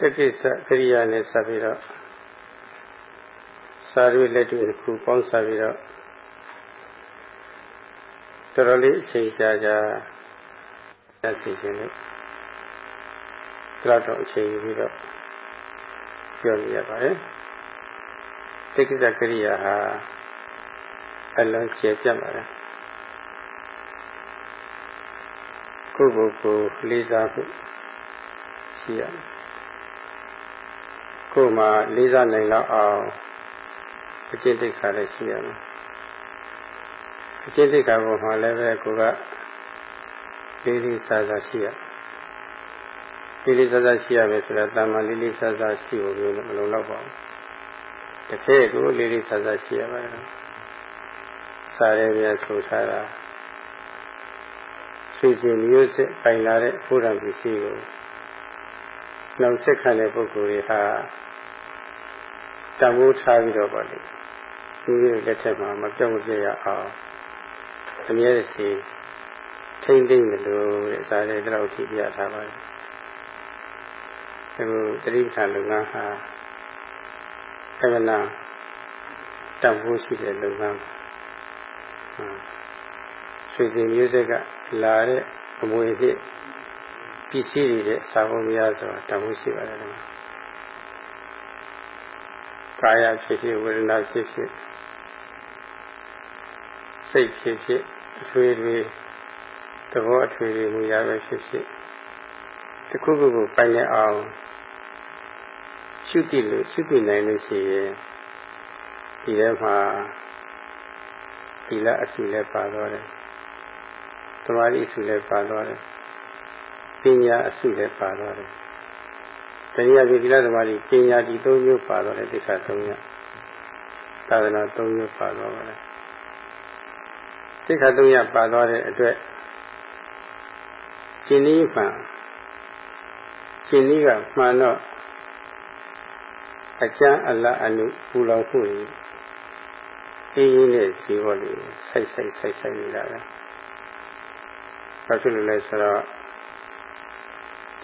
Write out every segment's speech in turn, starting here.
တကိစ္စကရိယာနဲ့ဆက်ပြီးတော့စာရွေးလက်တွေ့တစ်ခုပေါင်းစားပြီးတော့တော်တော်လေးအချိန်ကြာကြာရစီခြင်းနဲ့ကြောက်တော့အချိန်ယူပြီးတော့ပြောနေရပါတယ်တကိစ္စကရိယာဟာအလုံးကျေပြတ်ပါတယ်ကိုယ့်ကိုယ်ကိုလေးစားဖို့ရှိရတယ် ကိုယ်မှာလေးစားနိုင်တော့အောင်အကျင့်တိတ်ခါလည်းရှိရမယ်အကျင့်တိတ်ခါပေါ်မှာလည်းပဲကိုကလေးလေးစားစားရှိရလေးလေးစားစားရှိရမယ်ဆိုတာတာမန်လေးလေးစားစားရှိဖို့မျိုးမလုံလောက်ပါဘူးတစ်ဖက်ကိုလေးလေးစားစားရှိရပါတယ်စားရဲပြန်ဆိုထားတာဆွေစဉ်မျိုးစစ်ပိုင်လာတဲ့ဘုရားပစ္စည်းကိုနှောင်ဆက်ခံတဲ့ပုဂ္ဂိုလ်တွေဟာ တံမိုးထားပြီးတော့ပါလေသူရဲ့လက်ထက်မှာမပြောင်းမပြရအောင်အမြဲတည်းထိမ့်သိမ့်လို့တဲ့စားတဲ့တော့ကြည့်ပြထားပါတယ်အခုတတိပဌာလုပ်ငန်းဟာကမနာတံမိုးရှိတဲ့လုပ်ငန်းဆွေစဉ်မျိုးစက်ကလာတဲ့အမွေအဖြစ်ပစ္စည်းတွေတဲ့စာပုံများဆိုတာတံမိုးရှိပါတယ် ကွာကာယဖြစ်ဖြစ်ဝေဒနာဖြစ်ဖြစ်စိတ်ဖြစ်ဖြစ်အထွေတွေသဘောအထွေတွေမူရပဲဖြစ်ဖြစ်တခုခုကိုပိုင်ရအောင်ရှုတိလို့ရှုတိနိုင်လို့ရှိရင်ဒီထဲမှာဒီလအစုလည်းပါတော့တယ်သမာဓိအစုလည်းပါတော့တယ်ပညာအစုလည်းပါတော့တယ် တရားပြသီလသမာဓိပညာဒီ၃မျိုးပါတော့တယ်တိခါ၃မျိုးသာသနာ၃မျိုးပါတော့ပါတယ်တိခါ၃မျိုးပါတော့တဲ့အတွက်ရှင်ဤမှရှင်ဤကမှန်တော့အကျမ်းအလအနုပူလောင်မှုကြီးအေးရင်းနဲ့ဇီဝလေးဆိုက်ဆိုက်ဆိုက်ဆိုက်နေတာပဲဘာဖြစ်လို့လဲဆိုတော့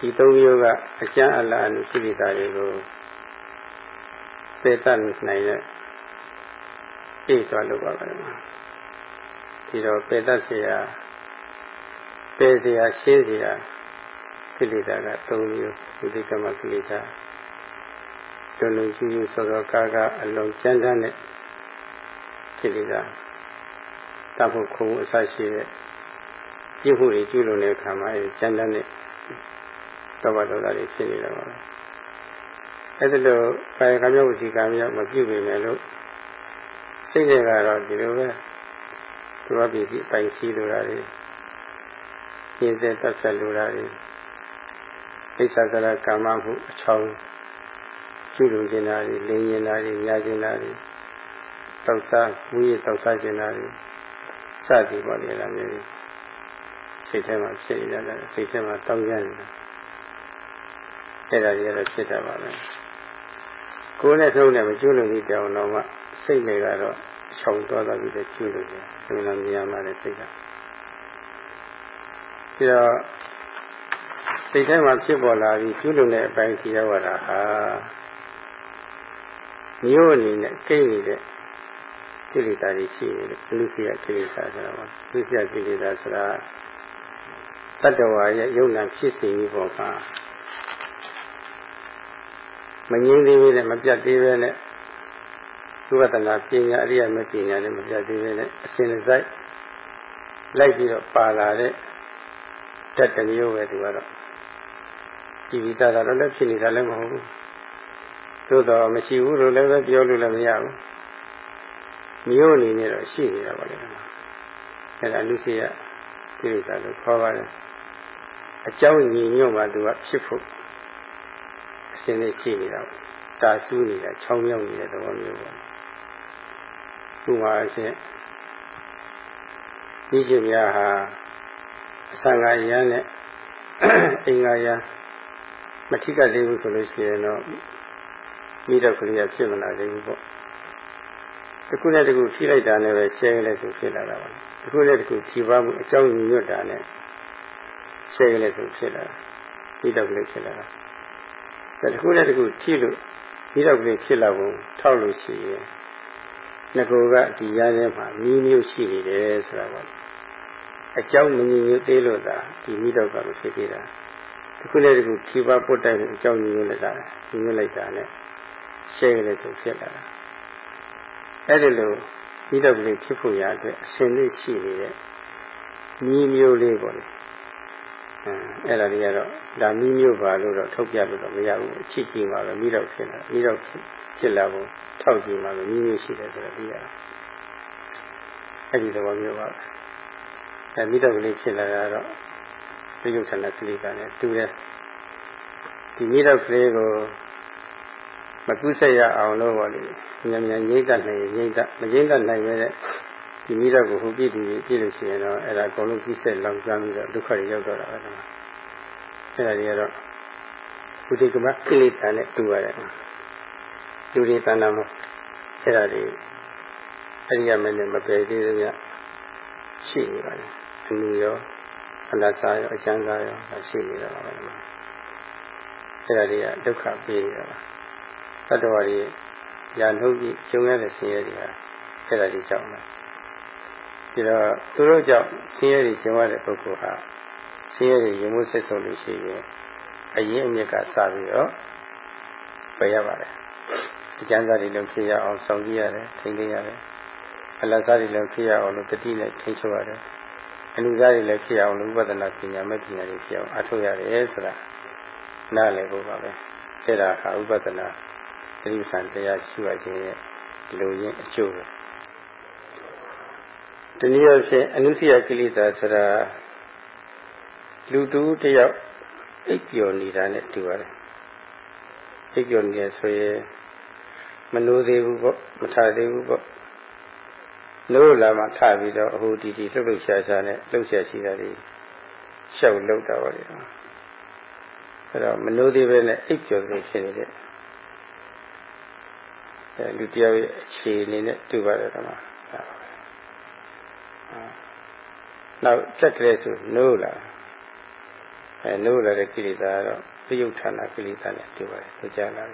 ဒီသုံးမျိုးကအကျမ်းအလားအနုရှိနေတာတွေကိုပေတတ်နိုင်တဲ့ပြည့်သွားလို့ပါပဲဒီတော့ပေတတ်เสียပေเสียရှင်းเสียကိလေသာက၃မျိုးဝိသိကမကိလေသာလုံးလုံးကြီးကြီးဆိုတော့ကာကအလုံးကျမ်းတမ်းတဲ့ကိလေသာတဖို့ခုံအစရှိတဲ့ပြည့်ဖို့တွေကျူးလွန်တဲ့အခါမှာအဲကျမ်းတမ်းတဲ့ လောဘဒေါသတွေဖြစ်နေတာပါပဲအဲ့ဒါလို့ကာယကံမြောက်ဝစီကံမြောက်မပြုပေမဲ့လို့စိတ်တွေကတော့ဒီလိုပဲသူတော်ပြည်စီပိုင်စီလိုတာတွေရင်းစဲတက်ဆက်လိုတာတွေအိစ္ဆာကရကာမမှုအချောင်းကျุလုံကျင်တာတွေလင်းရင်တာတွေညာကျင်တာတွေတောက်စားဝိရတောက်စားကျင်တာတွေစသည်ပေါ့လေအဲ့ဒါမျိုးစိတ်ထဲမှာဖြစ်နေကြတယ်စိတ်ထဲမှာတောင်းရနေတာ အဲ့ဒါကြီးကတော့ဖြစ်တာပါပဲကိုယ်နဲ့နှုတ်နဲ့မကျွလို့ဒီတောင်တော့မှစိတ်တွေကတော့ခြောင်သွားသွားပြီးတော့ကျွလို့တယ်ဒီလိုမြင်ရမှလည်းစိတ်ကပြီးတော့စိတ်ထဲမှာဖြစ်ပေါ်လာပြီးကျွလို့တဲ့အပိုင်းကြီးရောက်လာတာဟာမျိုးအနေနဲ့ကိတ်နေတဲ့ကိလေသာတွေရှိနေတယ်လူစီယကိလေသာဆိုတာပါလူစီယကိလေသာဆိုတာတတ္တဝါရဲ့ယုံနာဖြစ်စီပြီးပေါ်မှာ မငြင်းသေးပဲနဲ့မပြတ်သေးပဲနဲ့သုဝတနာပညာအရိယာမပညာနဲ့မပြတ်သေးပဲနဲ့အစဉ်စိုက်လိုက်ပြီးတော့ပါလာတဲ့တတ်တမျိုးပဲသူကတော့ကြည်ပြီးသားတော့လည်းဖြစ်နေတာလည်းမဟုတ်ဘူးသို့တော့မရှိဘူးလို့လည်းပဲပြောလို့လည်းမရဘူးမျိုးအနေနဲ့တော့ရှိနေတာပါလေအဲ့ဒါလူစီရကိစ္စလို့ခေါ်ပါတယ်အကြောင်းညီညွတ်မှသူကဖြစ်ဖို့ စင်းလေးရှိနေတာတာဆူးနေတာချောင်းမြောက်နေတဲ့သဘောမျိုးပေါ့သူမှာအရှင်ဒီကျင်များဟာအစံဃာယန်းနဲ့အင်္ဂါယန်းမထိကသေးဘူးဆိုလို့ရှိရင်တော့မိတော့ကလေးကဖြစ်မလာသေးဘူးပေါ့တစ်ခုနဲ့တစ်ခုထိလိုက်တာနဲ့ပဲရှဲကလေးဆိုဖြစ်လာတာပါတစ်ခုနဲ့တစ်ခုထိပါမှုအကြောင်းညွတ်တာနဲ့ရှဲကလေးဆိုဖြစ်လာတာမိတော့ကလေးဖြစ်လာတာ ဒါတခုနဲ့တခုထိလို့ပြီးတော့ကလေးဖြစ်လာဖို့ထောက်လို့ရှိရင်ငကိုကဒီရတဲ့မှာမိမျိုးရှိနေတယ်ဆိုတာပေါ့အကြောင်းမငြင်းညွတ်သေးလို့သာဒီမိတော့ကမဖြစ်သေးတာတခုနဲ့တခုထိပါပုတ်တိုက်လို့အကြောင်းညွှန်လိုက်တာညွှန်လိုက်တာနဲ့ရှဲကလေးဆိုဖြစ်လာတာအဲ့ဒီလိုမိတော့ကလေးဖြစ်ဖို့ရအတွက်အစဉ်လေးရှိနေတဲ့မိမျိုးလေးပေါ့လေ အဲ့ဒါတွေကတော့ဒါမိမျိုးပါလို့တော့ထုတ်ပြလို့တော့မရဘူးအချစ်ကြီးမှာပဲမိတော့ဖြစ်လာမိတော့ဖြစ်လာဖို့ထောက်ကြည့်မှာပဲမိမျိုးရှိတယ်ဆိုတော့သိရတယ်အဲ့ဒီသဘောမျိုးပါအဲမိတော့ကလေးဖြစ်လာတာတော့ပြယုဌာနကလေးကလည်းတူတယ်ဒီမိတော့ကလေးကိုမကုဆက်ရအောင်လို့ပေါ့လေမြန်မြန်ငိမ့်တတ်နိုင်ငိမ့်တတ်မငိမ့်တတ်နိုင်ပဲ ဒီမိတော့ကိုဟိုပြည့်တူပြည့်လို့ရှိရင်တော့အဲ့ဒါအကုန်လုံးကုဆက်လောင်ကျွမ်းပြီးတော့ဒုက္ခတွေရောက်တော့တာပဲအဲ့ဒါတွေကတော့ဘုဒ္ဓကမကိလေသာနဲ့တူရတယ်လူတွေတဏ္ဍာမှာအဲ့ဒါတွေအရိယာမင်းနဲ့မပယ်သေးသမျှရှိနေပါတယ်အနည်းရောအလတ်စားရောအကျမ်းစားရောရှိနေတာပါပဲအဲ့ဒါတွေကဒုက္ခပေးနေတာပါတတ္တဝါတွေညာနှုတ်ပြီးကျုံရတဲ့ဆင်းရဲတွေဟာအဲ့ဒါတွေကြောင့်လား ဒီတော့သူတို့ကြောင့်ဆင်းရဲတွေကျုံရတဲ့ပုဂ္ဂိုလ်ဟာဆင်းရဲတွေရင်မှုဆက်ဆုံးလို့ရှိရင်အရင်အမြစ်ကစပြီးတော့ပယ်ရပါတယ်အကျမ်းစာတွေလည်းဖြေရအောင်ဆောင်ကြည့်ရတယ်ထိန်းသိမ်းရတယ်အလတ်စားတွေလည်းဖြေရအောင်လို့တတိနဲ့ထိန်းချုပ်ရတယ်အနုစားတွေလည်းဖြေရအောင်လို့ဥပဒနာပညာမဲ့ပညာတွေဖြေအောင်အထောက်ရတယ်ဆိုတာနားလည်ဖို့ပါပဲအဲ့ဒါဟာဥပဒနာသတိပ္ပံတရားရှိရခြင်းရဲ့လူရင်းအကျိုးပဲ တနည်းအားဖြင့်အနုစီယကိလေသာဆိုတာလူတူတယောက်အိပ်ပျော်နေတာနဲ့တူပါတယ်အိပ်ပျော်နေရဆိုရင်မနိုးသေးဘူးပေါ့မထသေးဘူးပေါ့နိုးလာမှထပြီးတော့အဟူတီတီလှုပ်လှုပ်ရှားရှားနဲ့လှုပ်ရှားရှိတာတွေရှောက်လှုပ်တာပါလေအဲ့တော့မနိုးသေးပဲနဲ့အိပ်ပျော်နေဖြစ်နေတဲ့အဲလူတယောက်ရဲ့အခြေအနေနဲ့တူပါတယ်ကွာ နောက်ဖြက်ကလေးဆိုနိုးလာအဲနိုးလာတဲ့ကိလေသာကတော့ပြုတ်ဌာနကိလေသာနဲ့တူပါတယ်သိကြလား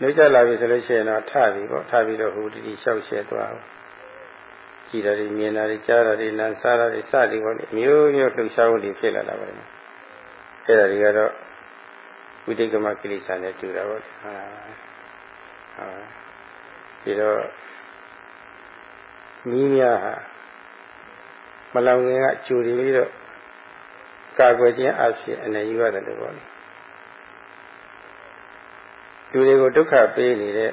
နှိမ့်ကြလာပြီဆိုလို့ရှိရင်တော့ထပြီပေါ့ထပြီးတော့ဟိုတတိလျှောက်ရှဲသွားကြည်တာတွေမြင်တာတွေကြားတာတွေနားစားတာတွေစသည်ပေါ့လေမျိုးမျိုးလှုပ်ရှားမှုတွေဖြစ်လာတာပါလေအဲ့ဒါတွေကတော့ဝိတိကမကိလေသာနဲ့တူတာပေါ့ဟာဟာဒီတော့ မိများဟာမလောင်ငင်ကကြိုပြီးတော့ကာကွယ်ခြင်းအဖြစ်အနေယူရတယ်လို့ပေါ့လေလူတွေကိုဒုက္ခပေးနေတဲ့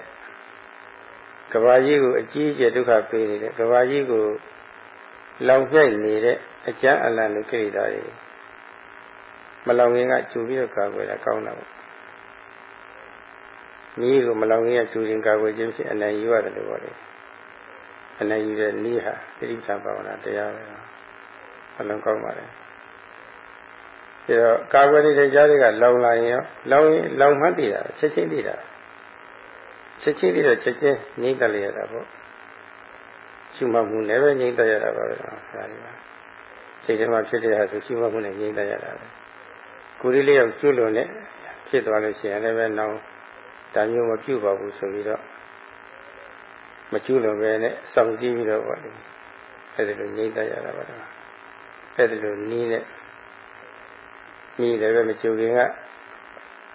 ကဘာကြီးကိုအကြီးအကျယ်ဒုက္ခပေးနေတဲ့ကဘာကြီးကိုလောင်ပြိုက်နေတဲ့အကျမ်းအလံလူကိရိတာတွေမလောင်ငင်ကကျူပြီးတော့ကာကွယ်တာကောင်းတာပေါ့မိကိုမလောင်ငင်ကကျူရင်ကာကွယ်ခြင်းဖြင့်အနေယူရတယ်လို့ပြောတယ် အနေယူတဲ့နည်းဟာတိရိစ္ဆာန်ဘာဝနာတရားပဲအလုံးကောင်းပါတယ်ဒါတော့ကာကွယ်နေတဲ့ကြားတွေကလောင်လာရင်ရောလောင်ရင်လောင်မှတ်တည်တာချက်ချင်းတည်တာချက်ချင်းတည်တော့ချက်ချင်းငြိမ့်တက်ရတာပေါ့ရှိမှမှုနဲ့ပဲငြိမ့်တက်ရတာပါပဲဒါတွေပါစိတ်ထဲမှာဖြစ်တဲ့ဟာဆိုရှိမှမှုနဲ့ငြိမ့်တက်ရတာပဲကိုယ်လေးလေးယောက်ကျွလွန်နဲ့ဖြစ်သွားလို့ရှိရင်လည်းပဲနောင်ဒါမျိုးမပြုတ်ပါဘူးဆိုပြီးတော့ မကျွလွန်ပဲနဲ့စောင့်ကြည့်ပြီးတော့ပေါ့လေအဲဒီလိုငြိမ့်တက်ရတာပါအဲဒီလိုနီးနဲ့မိလည်းပဲမကြိုခင်က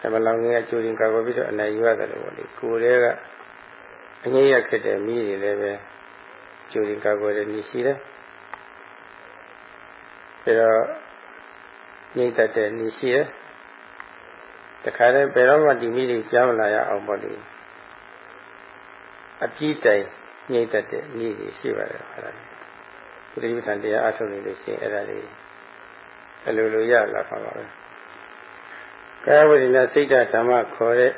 ဓမ္မလောင်ငင်ကကြိုရင်ကာကွယ်ပြီးတော့အနိုင်ယူရတယ်လို့ပေါ့လေကိုယ်တည်းကအငြိရခက်တဲ့မိတွေလည်းပဲကြိုရင်ကာကွယ်တဲ့မိရှိတယ်ဒါတော့ငြိမ့်တတ်တဲ့မိရှိတယ်တခါတည်းဘယ်တော့မှဒီမိတွေကြားမလာရအောင်ပေါ့လေ အပြည့်တိုင်ငြိမ့်တတ်တဲ့မိတွေရှိပါတယ်ခါတယ်ဘုရားပဋ္ဌာန်တရားအထုတ်နေလို့ရှိရင်အဲ့ဒါလေးအလိုလိုရလာပါပါပဲကာယဝိညာဉ်စိတ်ဓာမ္မခေါ်တဲ့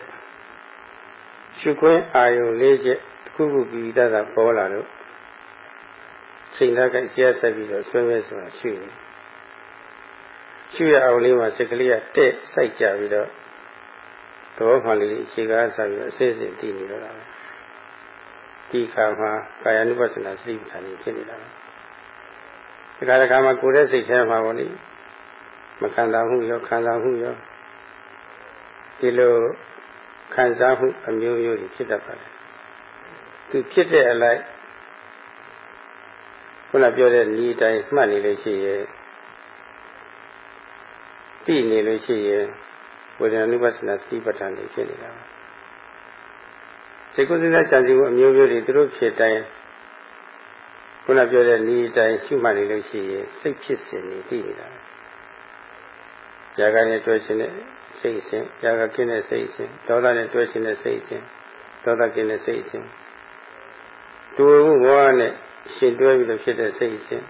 ရှုခွင့်အာယုလေးချက်တစ်ခုခုပြီးတတ်တာပေါ်လာလို့စိတ်ဓာတ်ကဆရာဆက်ပြီးတော့ဆွဲဆွဲဆိုတာရှုတယ်ရှုရအောင်လေးမှာစိတ်ကလေးကတဲ့စိုက်ကြပြီးတော့သဘောမှန်လေးအခြေကားဆက်ပြီးတော့အစစ်စစ်တည်နေတော့တာပဲ ဒီခါမှာကာယ ानु ပသနာစိတ်ဓာတ်ကြီးဖြစ်နေတာပဲဒီခါတခါမှာကိုယ်ရဲ့စိတ်ထဲမှာပေါ့လေမခံစားမှုရောခံစားမှုရောဒီလိုခံစားမှုအမျိုးမျိုးတွေဖြစ်တတ်ပါတယ်သူဖြစ်တဲ့အလိုက်ခုနပြောတဲ့ဤတိုင်းမှတ်နေလို့ရှိရဲ့သိနေလို့ရှိရဲ့ဝေဒနာနုပသနာစတိပဋ္ဌာန်တွေဖြစ်နေတာပါ စိတ်ကိုယ်စိတ်ကြံစည်မှုအမျိုးမျိုးတွေသူတို့ဖြစ်တိုင်းခုနပြောတဲ့ဤတိုင်းရှုမှတ်နေလို့ရှိရဲ့စိတ်ဖြစ်စဉ်တွေသိနေတာຢာကနဲ့တွဲခြင်းနဲ့စိတ်ရှင်ຢာကကင်းတဲ့စိတ်ရှင်ဒေါသနဲ့တွဲခြင်းတဲ့စိတ်ရှင်ဒေါသကင်းတဲ့စိတ်ရှင်တူမှုဘောနဲ့ရှင်တွဲပြီးတော့ဖြစ်တဲ့စိတ်ရှင်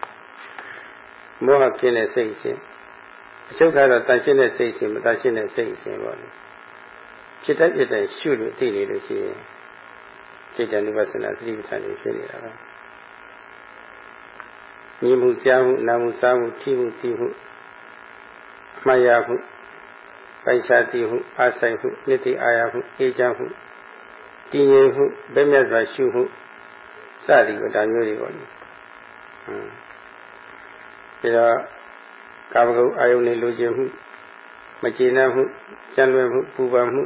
မောဟကင်းတဲ့စိတ်ရှင်အချုပ်ကတော့တန်ရှင်းတဲ့စိတ်ရှင်မတန်ရှင်းတဲ့စိတ်ရှင်ပေါ့လေဖြစ်တတ်ဖြစ်တဲ့ရှုလို့သိနေလို့ရှိရင် စိတ်တဏှုပသနာသတိပဋ္ဌာန်တွေဖြစ်နေတာပါမြင်မှုကြားမှုနားမှုစားမှုထိမှုသိမှုမှတ်ရမှုပိုင်ရှားသိမှုအာဆိုင်မှုနှစ်သိအာရမှုအေးချမ်းမှုတည်ငြိမ်မှုဗက်မြတ်စွာရှုမှုစသည်ကိုဒါမျိုးတွေပေါ့လေဟမ်ဒါတော့ကာမဂုဏ်အာယုန်နဲ့လိုချင်မှုမကျေနပ်မှုကြံ့လွယ်မှုပူပန်မှု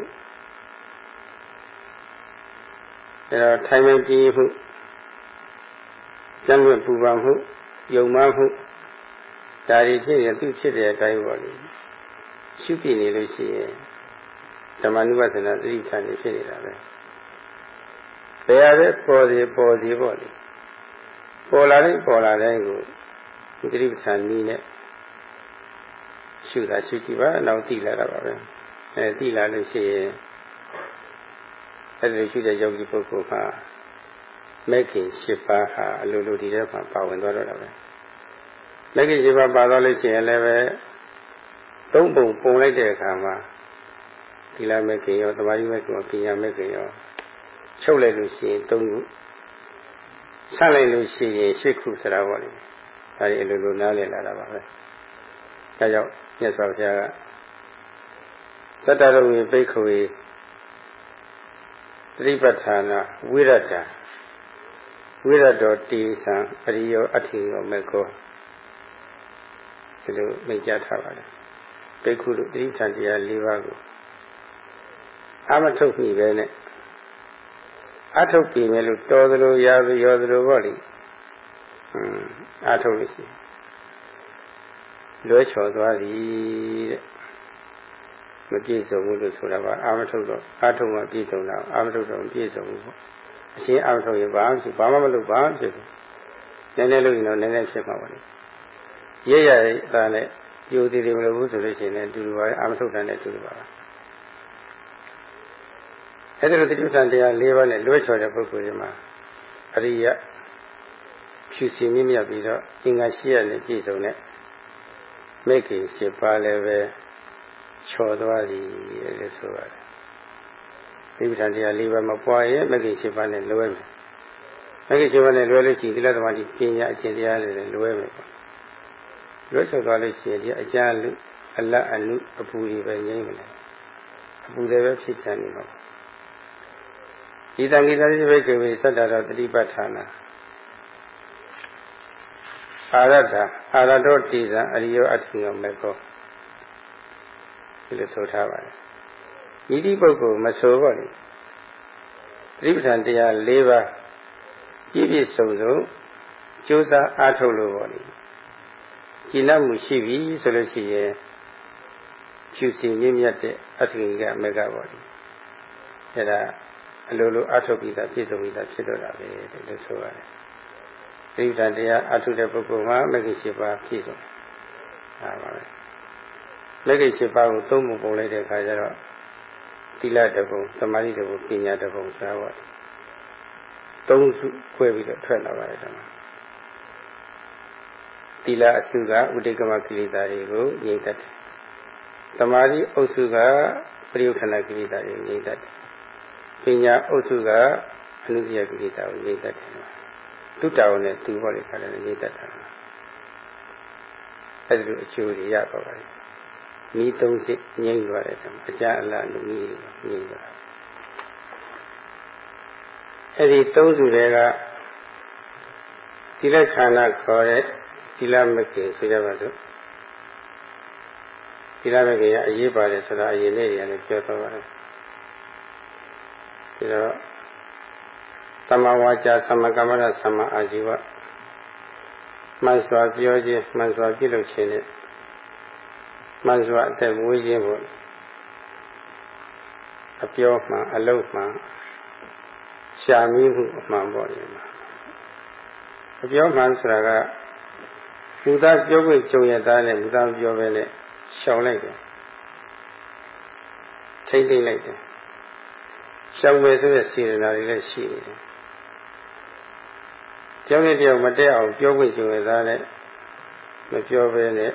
ဒါတော့ထိုင်မှန်ကြည်မှုကြံ့လွယ်ပူပန်မှုယုံမှမှုဒါတွေဖြစ်ရင်သူဖြစ်တဲ့အတိုင်းပေါ့လေရှုပြနေလို့ရှိရင်ဓမ္မနုပသနာသတိထားနေဖြစ်နေတာပဲဘယ်ရတဲ့ပေါ်စီပေါ်စီပေါ့လေပေါ်လာတဲ့ပေါ်လာတဲ့ကိုသတိပဋ္ဌာန်နည်းနဲ့ရှုတာရှုကြည့်ပါနောက်သိလာတာပါပဲအဲသိလာလို့ရှိရင် အဲဒီရှုတဲ့ယောဂီပုဂ္ဂိုလ်မှာမဂ်ခင်၈ပါးဟာအလိုလိုဒီထဲမှာပါဝင်သွားတော့တာပဲမဂ်ခင်၈ပါးပါသွားလို့ရှိရင်လည်းပဲသုံးပုံပုံလိုက်တဲ့အခါမှာဒီလမဂ်ခင်ရောသမာဓိမဂ်ခင်ရောပညာမဂ်ခင်ရောချုပ်လိုက်လို့ရှိရင်၃ခုဆက်လိုက်လို့ရှိရင်၈ခုဆိုတာပေါ့လေဒါဒီအလိုလိုနားလည်လာတာပါပဲဒါကြောင့်မြတ်စွာဘုရားကသတ္တရဝေပိခဝေသ တိပဋ္ဌာနာဝိရတ္တဝိရတောတိသံအရိယောအထေယောမေကောဒီလိုမိတ်ကြထားပါတယ်ပိခုတို့တိဋ္ဌာန်တရား၄ပါးကိုအာမထုတ်ပြီပဲနဲ့အထုတ်ပြီမယ်လို့တော်သလိုရာသရောသလိုပေါ့လေဟွန်းအထုတ်လို့ရှိလွဲချော်သွားသည်တဲ့ မပြည့်စုံဘူးလို့ဆိုတာပါအာမထုတ်တော့အာထုတ်မှပြည့်စုံတာအာမထုတ်တော့မပြည့်စုံဘူးပေါ့အရှင်းအာမထုတ်ရင်ဘာမှဘာမှမလုပ်ဘာမှဖြစ်ဘူးနည်းနည်းလို့ရင်တော့နည်းနည်းဖြစ်မှာပါလေရရတဲ့အသာနဲ့ယုံသေးတယ်မလို့ဘူးဆိုလို့ရှိရင်လည်းတူတူပါပဲအာမထုတ်တဲ့နဲ့တူတူပါပဲအဲ့ဒါလိုတိဋ္ဌာန်တရား၄ပါးနဲ့လွဲချော်တဲ့ပုဂ္ဂိုလ်တွေမှာအရိယဖြူစင်မြင့်မြတ်ပြီးတော့အင်္ဂါရှိရနဲ့ပြည့်စုံတဲ့မိတ်ကြီး၈ပါးလည်းပဲ ချော်သွားသည်လို့ဆိုပါတယ်တိဋ္ဌာန်တရား၄ပါးမပွားရင်မိတ်ကြီး၈ပါးနဲ့လွဲမယ်မိတ်ကြီး၈ပါးနဲ့လွဲလို့ရှိရင်ဒီလသမတိပညာအကျင့်တရားတွေလည်းလွဲမယ်ပေါ့လွတ်ချော်သွားလို့ရှိရင်ဒီအကြလူအလတ်အနုအပူတွေပဲငြိမ့်မလဲအပူတွေပဲဖြစ်ချင်နေတော့ဒီတန်ကိတတိဘိကေဝေသတ္တတော်တတိပဋ္ဌာနာအာရတအာရတောတိဇံအရိယောအထိယောမေကော ဒီလိုဆိုထားပါတယ်ဤတိပုဂ္ဂိုလ်မဆိုပါဘူးတတိပဋ္ဌာန်တရား၄ပါးပြည့်ပြည့်စုံစုံကြိုးစားအားထုတ်လို့ပါလိမ့်ကျင့်မှုရှိပြီဆိုလို့ရှိရင်ဖြူစင်မြင့်မြတ်တဲ့အထင်ကမေကပါလိအဲ့ဒါအလိုလိုအထုတ်ပြီးသားပြည့်စုံပြီးသားဖြစ်တော့တာပဲလို့ဆိုရတယ်တိဋ္ဌာတရားအထုတဲ့ပုဂ္ဂိုလ်မှာမဂ္ဂင်၈ပါးပြည့်စုံဒါပါပဲ မဂ္ဂင်၈ပါးကိုသုံးပုံပုံလိုက်တဲ့အခါကျတော့သီလတဘုံသမာဓိတဘုံပညာတဘုံဆိုတာပေါ့သုံးစုခွဲပြီးတော့ထွက်လာပါတယ်ဒါသီလအစုကဥဒိကမကိလေသာတွေကိုငြိမ့်တတ်တယ်။သမာဓိအုပ်စုကပရိယုခဏကိလေသာတွေငြိမ့်တတ်တယ်။ပညာအုပ်စုကအနုပြကိလေသာကိုငြိမ့်တတ်တယ်။သူတောင်းနဲ့သူဟောတဲ့ခါလည်းငြိမ့်တတ်တာ။အဲဒီလိုအကျိုးတွေရပါပါတယ်။ ဤသုံးစိတ်ငြိမ့်သွားတဲ့အကြအလားလူကြီးငြိမ့်သွားအဲဒီသုံးစုတွေကဒီလက်ခန္ဓာခေါ်တဲ့သီလမကေဆိုကြပါစို့သီလမဲ့ခင်ကအရေးပါတယ်ဆိုတာအရင်နေ့တွေကလည်းပြောတော့ပါတယ်ဒီတော့သမဝါစာသမကမ္မရသမအာဇီဝမှန်စွာပြောခြင်းမှန်စွာပြုလုပ်ခြင်းနဲ့ မှန်စွာအသက်မွေးခြင်းပေါ့အပြောမှန်အလုပ်မှန်ရှာမိမှုအမှန်ပေါ့လေအပြောမှန်ဆိုတာကမူသားပြောခွင့်ကြုံရသားနဲ့မူသားပြောပဲနဲ့ရှောင်လိုက်တယ်ထိမ့်သိမ့်လိုက်တယ်ရှောင်မယ်ဆိုတဲ့စေတနာတွေလည်းရှိနေတယ်ကြောက်ရတဲ့မတက်အောင်ပြောခွင့်ကြုံရသားနဲ့မပြောပဲနဲ့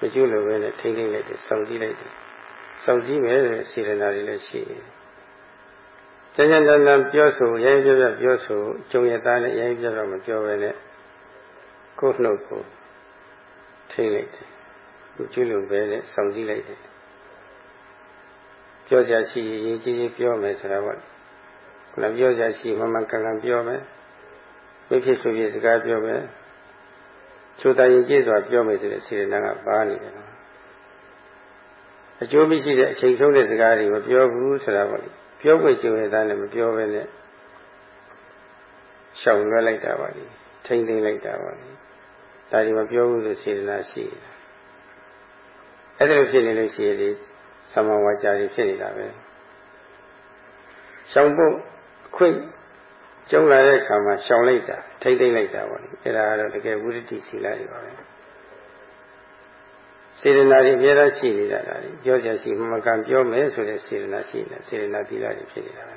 မကျွလို့ပဲနဲ့ထိမ့်သိမ့်လိုက်တယ်စောင့်ကြည့်လိုက်တယ်စောင့်ကြည့်မယ်ဆိုတဲ့စေတနာတွေလည်းရှိနေတယ်ကျန်ကျန်တန်တန်ပြောဆိုရိုင်းပြပြပြောဆိုကြုံရသားနဲ့ရိုင်းပြပြမပြောပဲနဲ့ကိုယ်နှုတ်ကိုထိလိုက်တယ်မကျွလို့ပဲနဲ့စောင့်ကြည့်လိုက်တယ်ပြောကြရှိရင်ကြီးကြီးပြောမယ်ဆိုတာပေါ့ခုနပြောကြရှိမမှန်ကန်ကန်ပြောမယ်ဝိဖြစ်ဆိုပြီးစကားပြောမယ် ချိုးတရင်ကြည့်စွာပြောမယ်ဆိုတဲ့စေတနာကပါနေတယ်နော်အကျိုးမရှိတဲ့အချိန်ဆုံးတဲ့စကားတွေမပြောဘူးဆိုတာပေါ့လေပြောခွင့်ကြုံရတဲ့လည်းမပြောဘဲနဲ့ရှောင်လွှဲလိုက်တာပါလေထိမ့်သိမ့်လိုက်တာပါလေဒါဒီမပြောဘူးဆိုစေတနာရှိတယ်အဲ့ဒါလိုဖြစ်နေလို့ရှိရင်ဒီသမဝါကြတွေဖြစ်နေတာပဲရှောင်ဖို့အခွင့် ကျုံလာတဲ့အခါမှာရှောင်လိုက်တာထိမ့်သိမ့်လိုက်တာပါလေအဲ့ဒါကတော့တကယ်ဝိရတိစီလာတွေပါပဲစေတနာတွေအများကြီးရှိနေတာဒါတွေပြောကြရှိမကံပြောမယ်ဆိုတဲ့စေတနာရှိနေစေတနာသီလတွေဖြစ်နေတာပဲ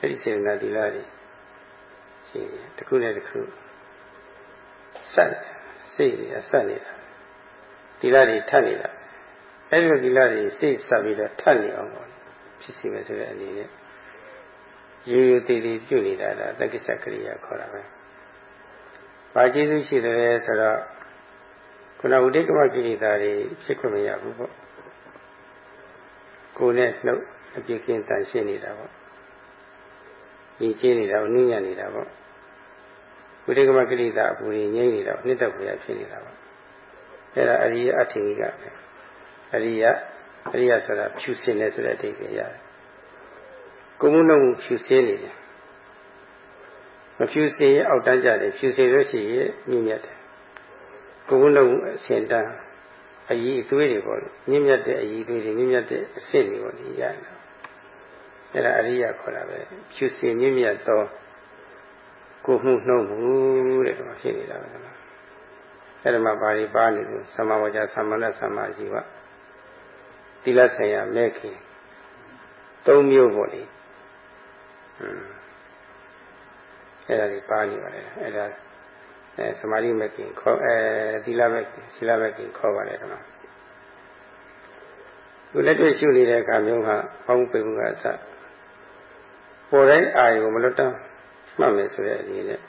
အဲ့ဒီစေတနာသီလတွေရှိနေတစ်ခုနဲ့တစ်ခုဆက်စိတ်တွေအဆက်နေတာသီလတွေထပ်နေတာအဲ့ဒီသီလတွေစိတ်ဆက်ပြီးတော့ထပ်နေအောင်ပေါ့ဖြစ်စီမယ်ဆိုတဲ့အနေနဲ့ ရိုးရိုးသေးသေးပြုတ်နေတာဒါတက္ကစ္စကရိယာခေါ်တာပဲ။ဘာကျေးဇူးရှိတယ်ဆိုတော့ခုနဥဒိကမကိရိတာတွေဖြစ်ခွင့်မရဘူးပေါ့ကိုယ်နဲ့နှုတ်အပြစ်ကင်းတန်ရှင်းနေတာပေါ့ရည်ကျင်းနေတာကိုနှိမ့်ညံ့နေတာပေါ့ဥဒိကမကိရိတာအပူရင်းငြိမ့်နေတာနှစ်သက်ဖွယ်ဖြစ်နေတာပေါ့အဲ့ဒါအရိယအထင်ကြီးကပဲအရိယအရိယဆိုတာဖြူစင်တယ်ဆိုတဲ့အဓိပ္ပာယ်ရတယ် ကိုယ်မှုနှုတ်ဖြူစင်းနေတယ်မဖြူစင်ရင်အောက်တန်းကြတယ်ဖြူစင်လို့ရှိရင်မြင့်မြတ်တယ်ကိုယ်လုံးအစဉ်တန်းအည်အသွေးတွေပေါ့လေမြင့်မြတ်တဲ့အည်အသွေးတွေမြင့်မြတ်တဲ့အဆင့်တွေပေါ့ဒီရတယ်အဲ့ဒါအရိယခေါ်တာပဲဖြူစင်မြင့်မြတ်သောကိုမှုနှုံးမှုတဲ့ဒီမှာဖြစ်နေတာပဲအဲ့ဒါမှဘာတွေပါနေလို့သမဝါကျသမဏသမဇီဝသီလဆိုင်ရာမဲ့ခင်သုံးမျိုးပေါ့လေ အဲ့ဒါတွေပါနေပါလေအဲ့ဒါအဲသမာဓိမဲ့ခင်ခေါ်အဲသီလမဲ့ခင်သီလမဲ့ခင်ခေါ်ပါတယ်ကွာသူလက်တွေ့ရှုနေတဲ့အခါမျိုးကဘောင်းပေမှုကအစပေါ်တိုင်းအာရုံမလွတ်တမ်းမှတ်မယ်ဆိုတဲ့အနေနဲ့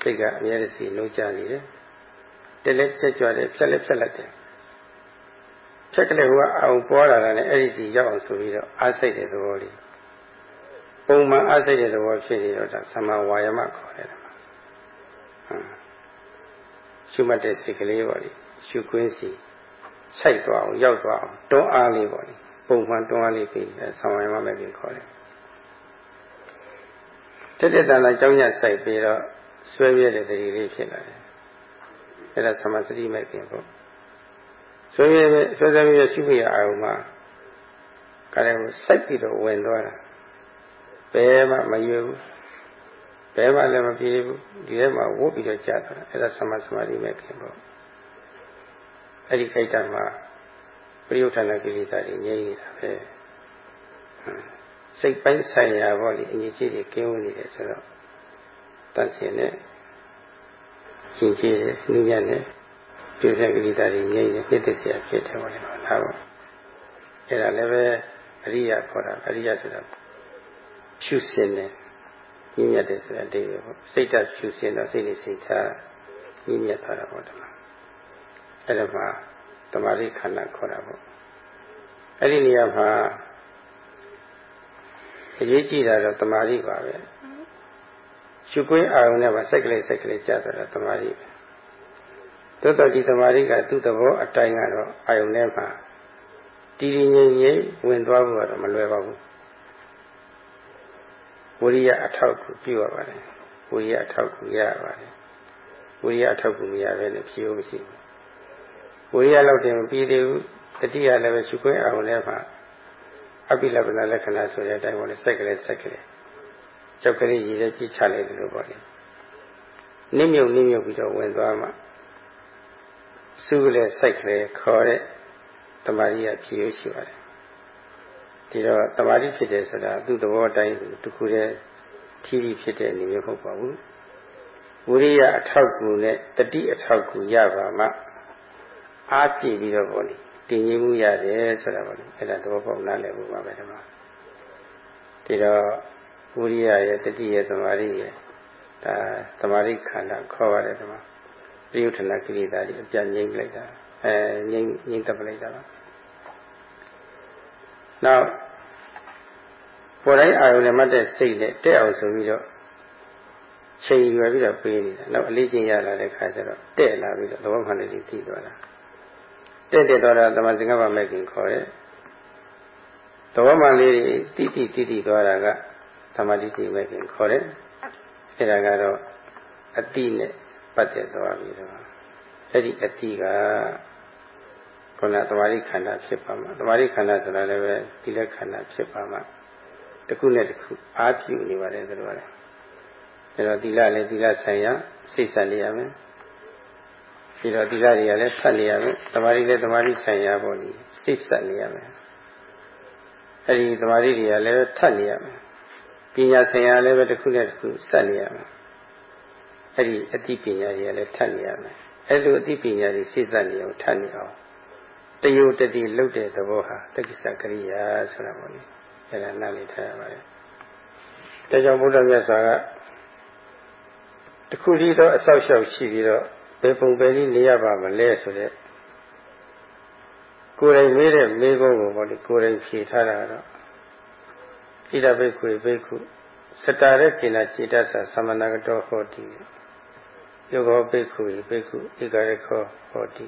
စိတ်ကအများကြီးစီလုံးကြနေတယ်တက်လက်ချက်ကြွတယ်ဖြက်လက်ဖြက်လက်တယ်ဖြက်ကလေးကအောင်ပေါ်လာတာနဲ့အဲ့ဒီစီရောက်အောင်ဆိုပြီးတော့အားစိတ်တဲ့သဘောလေး ပုံမှန်အားစိတ်တဲ့သဘောဖြစ်နေတော့ဒါသမာဝါယမခေါ်တယ်ရှုမှတ်တဲ့စိတ်ကလေးပေါ့လေရှုခွင်းစီစိုက်သွားအောင်ရောက်သွားအောင်တွန်းအားလေးပေါ့လေပုံမှန်တွန်းအားလေးပြီးဆောင်းရမ်းမယ်ခင်ခေါ်တယ်တက်တက်တန်တန်ကြောင်းညစိုက်ပြီးတော့ဆွဲပြတဲ့တတိလေးဖြစ်လာတယ်အဲ့ဒါသမစတိမဲ့ခင်ပေါ့ဆွဲပြဆွဲဆွဲပြရှုခွင့်ရအောင်မှာကလည်းစိုက်ပြီးတော့ဝင်သွားတာ ဘယ်မှမရွေဘူးဘယ်မှလည်းမပြေဘူးဒီထဲမှာဝုတ်ပြီးတော့ကြာတာအဲ့ဒါသမသမာဓိမဲ့ခင်ပေါ့အဲ့ဒီခိုက်တာမှာပရိယုဌာဏကိလေသာတွေငြိမ်းနေတာပဲစိတ်ပိုင်းဆိုင်ရာပေါ့လေအငြိကြီးတွေကင်းဝင်နေတယ်ဆိုတော့တတ်စင်နဲ့ရှင်ကြီးတယ်နှူးညံ့တယ်ပြည့်တဲ့ကိလေသာတွေငြိမ်းနေပြည့်တဲ့ဆရာဖြစ်တယ်ပေါ့လေဒါပေါ့အဲ့ဒါလည်းပဲအရိယာခေါ်တာအရိယာဆိုတာ ဖြူစင်တယ်ညဉ့်ညက်တယ်ဆိုတဲ့အဓိပ္ပာယ်ပေါ့စိတ်ဓာတ်ဖြူစင်တော့စိတ်နဲ့စိတ်ထားညဉ့်ညက်သွားတာပေါ့ဒီမှာအဲ့ဒါမှတမာရိခန္ဓာခေါ်တာပေါ့အဲ့ဒီနေရာမှာအရေးကြီးတာတော့တမာရိပါပဲရှုခွင့်အာရုံနဲ့မှာစိတ်ကလေးစိတ်ကလေးကြာသွားတာတမာရိပဲသို့တော်ဒီသမာဓိကသူ့သဘောအတိုင်းကတော့အာယုန်ထဲမှာတည်တည်ငြိမ်ငြိမ်ဝင်သွားဖို့ကတော့မလွယ်ပါဘူး ဝိရိယအထောက်ကိုပြုရပါတယ်ဝိရိယအထောက်ကိုရရပါတယ်ဝိရိယအထောက်ကိုမရဘဲနဲ့ဖြေလို့မရှိဘူးဝိရိယလောက်တင်မပြီးသေးဘူးတတိယလည်းပဲရှုခွင့်အောင်လည်းမှာအပိလပနာလက္ခဏာဆိုတဲ့အတိုင်းပေါ့လေစက်ကလေးစက်ကလေးကြောက်ကလေးရည်ရဲကြည့်ချလိုက်တယ်လို့ပေါ့လေနိမြုပ်နိမြုပ်ပြီးတော့ဝင်သွားမှစူးလေစိုက်ကလေးခေါ်တဲ့တမာရီကဖြေလို့ရှိပါတယ် ဒီတော့တမာရီဖြစ်တယ်ဆိုတာသူ့သဘောတိုင်းတခုတည်းထီးပြီးဖြစ်တဲ့အနေမျိုးမဟုတ်ပါဘူးဝိရိယအထောက်ကူနဲ့တတိအထောက်ကူရပါမှအားပြည့်ပြီးတော့ပေါ့လေတည်ငြိမ်မှုရတယ်ဆိုတာပေါ့လေအဲ့ဒါသဘောပေါက်နားလည်ဖို့ပါပဲဒီမှာဒီတော့ဝိရိယရဲ့တတိရဲ့သမာဓိရဲ့ဒါသမာဓိခန္ဓာခေါ်ပါတယ်ဒီမှာပြယုထနာကိရိတာကြီးအပြတ်ငြိမ့်လိုက်တာအဲငြိမ့်ငြိမ့်တက်ပလိုက်တာပါ နောက်ပေါ်တိုင်းအာရုံနဲ့မှတ်တဲ့စိတ်နဲ့တက်အောင်ဆိုပြီးတော့ချိန်ရွယ်ပြီးတော့ပေးနေတာနောက်အလေးချင်းရလာတဲ့ခါကျတော့တဲ့လာပြီးတော့သဘောမှန်လေးကြီးသိသွားတာတဲ့တဲ့တော့သမသင်္ကပ္ပမဲ့ခင်ခေါ်တဲ့သဘောမှန်လေးတိတိတိတိသွားတာကသမာဓိတိမဲ့ခင်ခေါ်တဲ့အဲဒါကတော့အတိနဲ့ပတ်သက်သွားပြီတော့အဲ့ဒီအတိက ခုနသမာဓိခန္ဓာဖြစ်ပါမှာသမာဓိခန္ဓာဆိုတာလည်းပဲဒီလက်ခန္ဓာဖြစ်ပါမှာတစ်ခုနဲ့တစ်ခုအားပြုနေပါတယ်ဆိုတော့အဲ့တော့သီလလည်းသီလဆိုင်ရာစိတ်ဆက်နေရမယ်ပြီးတော့သီလတွေကလည်းဖတ်နေရမယ်သမာဓိလည်းသမာဓိဆိုင်ရာပေါ့လေစိတ်ဆက်နေရမယ်အဲ့ဒီသမာဓိတွေကလည်းထပ်နေရမယ်ပညာဆိုင်ရာလည်းပဲတစ်ခုနဲ့တစ်ခုဆက်နေရမယ်အဲ့ဒီအသိပညာတွေကလည်းထပ်နေရမယ်အဲ့လိုအသိပညာတွေစိတ်ဆက်နေအောင်ထပ်နေအောင် တယုတတိလုတ်တဲ့သဘောဟာတက္ကိစ္စကရိယာဆိုတာပေါ့လေအဲ့ဒါနားလည်ထားရပါတယ်ဒါကြောင့်ဘုရားမြတ်စွာကတခုတည်းသောအဆောက်အအုံရှိပြီးတော့ဘယ်ပုံပဲနည်းနေရပါမလဲဆိုတဲ့ကိုယ်တိုင်မေးတဲ့မေးခွန်းကိုပေါ့လေကိုယ်တိုင်ဖြေထားတာတော့ဣဒဘိက္ခွေဘိက္ခုစတာရကိနာจิตသသမဏဂတောဟောတိယောဂောဘိက္ခုဘိက္ခုဧကရခောဟောတိ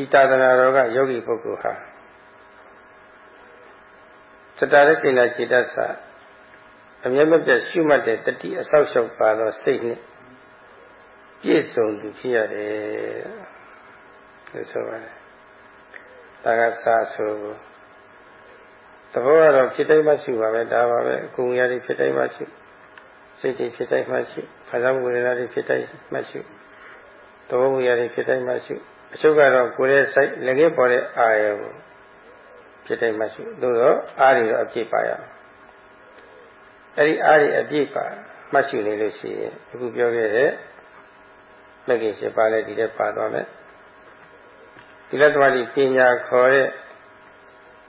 ဤတာသနာတော်ကယောဂီပုဂ္ဂိုလ်ဟာစတာရကိနာจิตသအမြဲမပြတ်ရှုမှတ်တဲ့တတိအဆောက်အအုံပါသောစိတ်နဲ့ပြည့်စုံသူဖြစ်ရတယ်လို့ဆိုပါတယ်။ဒါကစာဆိုသဘောကတော့ဖြစ်တိုင်းမှရှိပါပဲဒါပါပဲအကုန်ရည်ဖြစ်တိုင်းမှရှိစိတ်တွေဖြစ်တိုင်းမှရှိခါးဆောင်ဝေဒနာတွေဖြစ်တိုင်းမှရှိသဘောမူရည်ဖြစ်တိုင်းမှရှိ အချုပ်ကတော့ကိုယ်ရဲ့စိတ်လည်းခဲ့ပေါ်တဲ့အာရုံဖြစ်တိုင်းမှရှိသို့တော့အားတွေတော့အပြည့်ပါရအောင်အဲ့ဒီအားတွေအပြည့်ပါမှတ်ရှုနေလို့ရှိရင်အခုပြောခဲ့တဲ့မဂ္ဂင်၈ပါးလည်းဒီထဲပါသွားမယ်ဒီလက်တော်ဒီပညာခေါ်တဲ့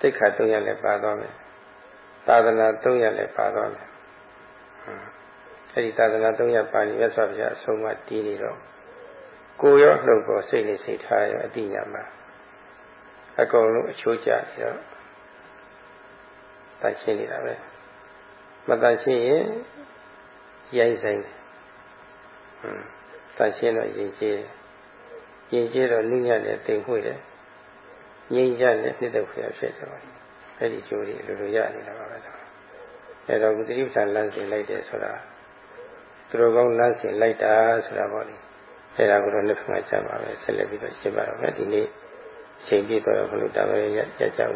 တိခါ၃ရက်လည်းပါသွားမယ်သာသနာ၃ရက်လည်းပါသွားမယ်အဲ့ဒီသာသနာ၃ရက်ပါနေမြတ်စွာဘုရားအဆုံးအမတည်နေတော့ ကိုရောနှုတ်ပေါ်စိတ်နဲ့စိတ်ထားရောအတိညာမှာအကုန်လုံးအချိုးကျပြီးတော့တတ်ရှင်းနေတာပဲမတန်ရှင်းရင်ရိုက်ဆိုင်တယ်ဟွန်းတန်ရှင်းတော့ရင်ကျေးတယ်ရင်ကျေးတော့နုညံ့တယ်တိမ်ခွေတယ်ငြိမ်းချမ်းတဲ့နှစ်သက်ဖွယ်ဖြစ်တယ်ပါအဲ့ဒီကျိုးတွေလိုလိုရနေတာပါပဲအဲ့တော့ကုသတိပ္ပံလမ်းစဉ်လိုက်တယ်ဆိုတာသူတို့ကောင်းလမ်းစဉ်လိုက်တာဆိုတာပေါ့လေ အဲ့ဒါကိုတော့နှစ်ဖက်မှာကြားပါပဲဆက်လက်ပြီးတော့ရှင်းပါတော့မယ်ဒီနေ့ချိန်ပြည့်တော့ဘုလို့တာပဲရကြအောင်